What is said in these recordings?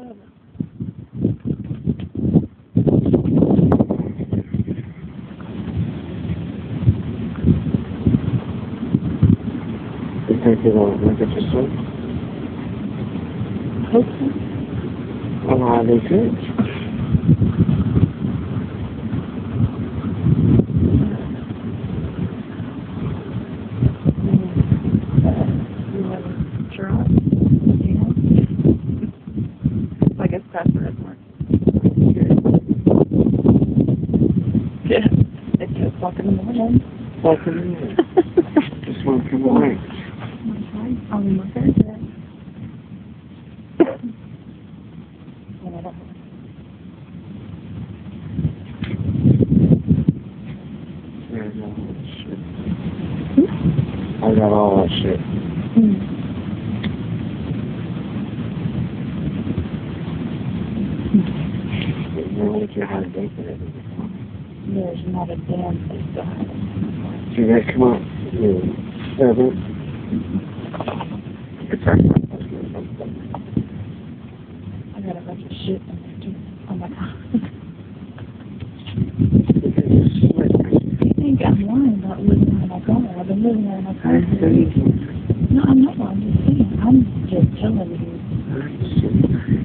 whatever. You think it'll make it to sleep? Hope so. Well, I do too. You want to try? You know? I guess that's where it's more. Yeah. It's two o'clock in the morning. Like a minute. Just one from away. On my Thursday. And I I got all that shit. Hmm. I got all that shit. You know what you had to do for it. There's not a damn place to hide. See that come up? You seven. It's our I got a bunch of shit in there too. Oh my god. I think I'm lying about living in my car. I've been living there in my car. I for years. No, I'm not. I'm just saying. I'm just telling you.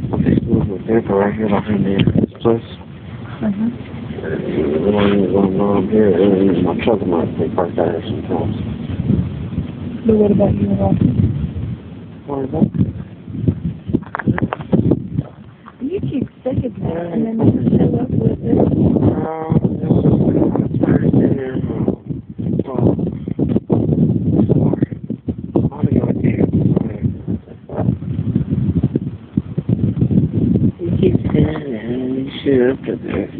I'll just move the paper right here behind the place. Uh-huh. My truck might be parked out sometimes. But what about you and Rocky? What is that? You keep saying that and then never show up with it. Uh, this is Thursday, uh, well, audio again. You keep saying and shit up to this. What's this? It's supposed to be. Just tell you. I'm telling you, there's only nothing, and then,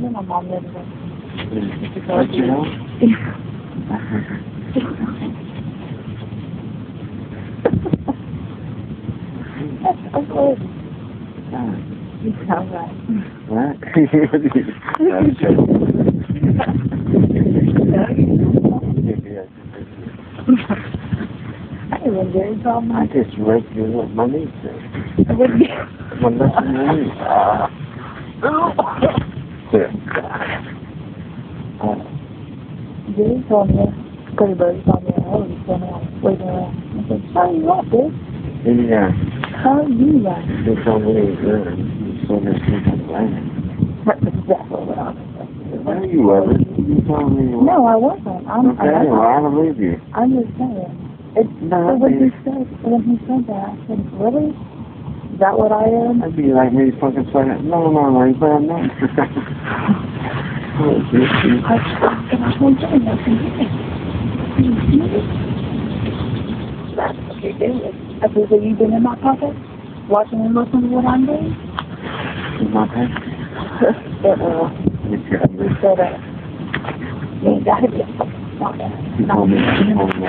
know my mom lives there. What you know? That's ugly. You sound right. What? That's I even Jerry called I just read you what my niece said. I. My lesson niece. There. Jerry told me, Cody Bird told me, oh, he's going to wait around. I said, how you want this? Yeah. How you like? They told me they were good. You saw this thing on. That's exactly what I was saying. No, you wasn't. You told me you No, I wasn't. I'm, Okay, well, I'm, I believe you. I'm just saying. It's, No, so when he I said, when he said that, I said, really? Is that what I am? That'd be like me fucking saying, no, no, no, you not. Oh, this is- I, and I I said, yeah. That's what you're doing. I said, so you've been in my pocket, watching and listening to what I'm doing? is my pen? uh, You got he me. said, uh, you ain't got to be a fucking pocket. You told me, you told me.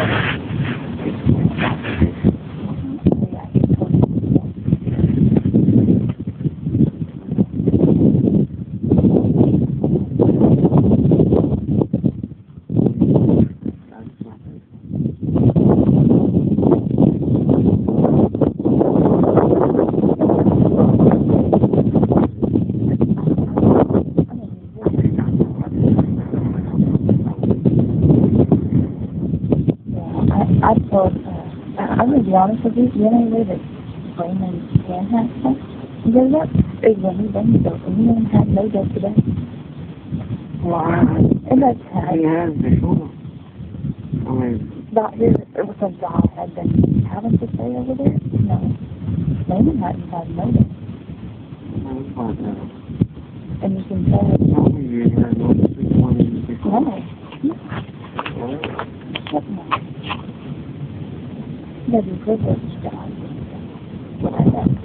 Yeah, he told me. Yeah, I, told, uh, I, I'm gonna be honest with you, the only way that Raymond can have sex and get it up is when he brings dope, and he didn't have no dope today. Why? And that's how, He has before. I mean, about his, it was some guy had been having to stay over there, no. Raymond hadn't had no dope, I'm fine now. and you can tell it, me you no six months no, Well, no. He doesn't privilege guys. What I know.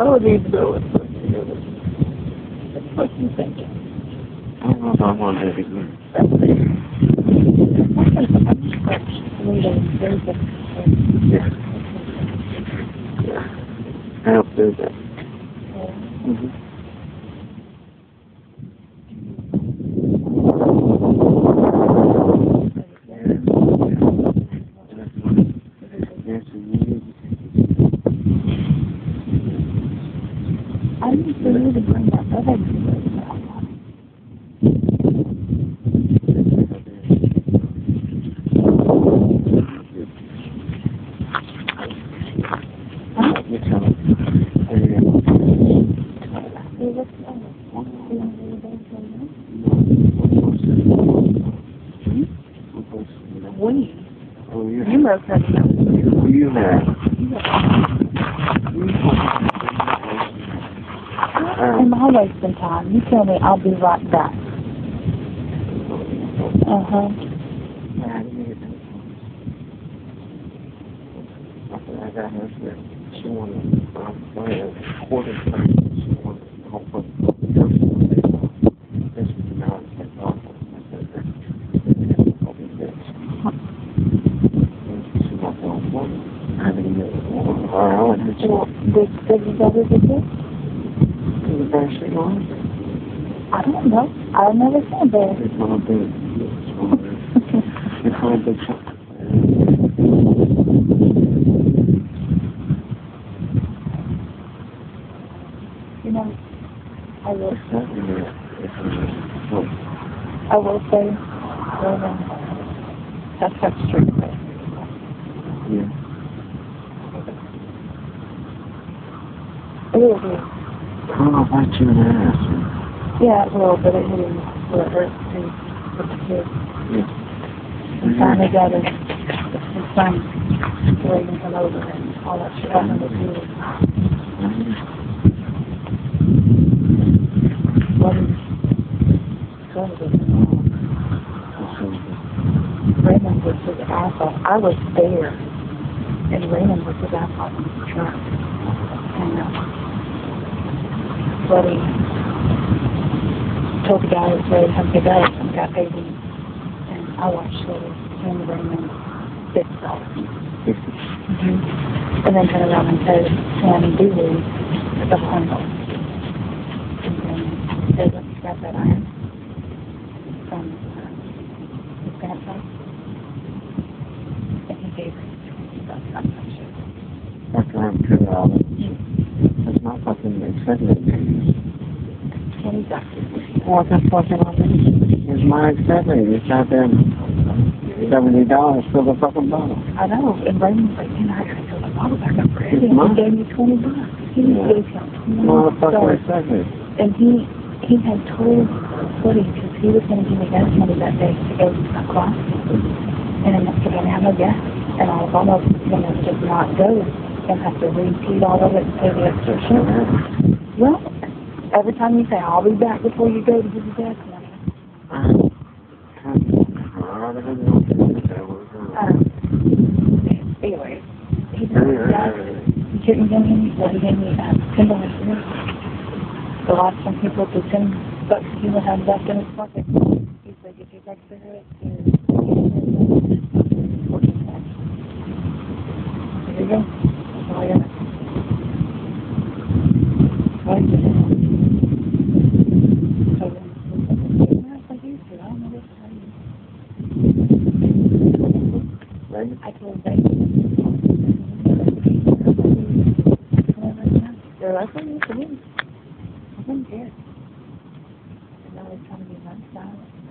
What do we need to do with this? You thinking? I don't know if I want that again. Yeah. Yeah. I don't do that. Mm-hmm. Yes, you I need for you to bring that other Huh? You tell me. See, what's the other? You want me to go to the- We. Oh, you You must have. You have. Am I wasting time? You tell me, I'll be right back. Uh-huh. I got her. She wanted to um, buy a quarter. She wanted to help us. This is not like awful. I said, this. She wants to help us. I didn't get it. All right, I went to Well, school. did, did you visit this? Is there she on? I don't know. I've never seen there. It's one of the, it's one of the, it's one of the, you know, I will, it's not really, it's a, well, I will say, well, um, that's that's true. yeah. It will be. Know about you and ass. Yeah, it will, but it will, will hurt too, with the kids. Yeah. And finally got his, his son waiting to come over and all that shit happened with you. What is, it? Raymond was his asshole. I was there, and Raymond was his asshole in the truck. And, uh, Buddy told the guy was ready to come pick up, and the guy paid him. And I watched the Buddy and Raymond fix off. Mm-hmm. And then turn around and said, Sammy Dooley at the Honda. And then said, let me grab that iron from uh, his grandpa. And he gave her twenty bucks on that shit. After I'm two dollars. Fucking. Twenty bucks. What the fucking on me? It's my expensive. It's not them seventy dollars for the fucking bottle. I know, and Raymond's like, man, I gotta fill the bottle back up for mine. he gave me twenty bucks. He Yeah. gave him twenty Motherfucking expensive. And he, he had told Woody, because he was gonna give me gas money that day to go across. And he didn't have no gas. And I was almost gonna just not go and have to repeat all of it and pay the extra. Well, every time you say, I'll be back before you go to give the gas money. Um, anyway, he didn't gas. He couldn't give me, well, he gave me uh, ten dollars for this. The last time he put the ten bucks he would have left in his pocket, he said, get your back cigarettes and fourteen cents. There you go. I. What you what you. Told them. They're like, oh, yes, it is. I didn't care. And now they're trying to be nice